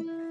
Yeah.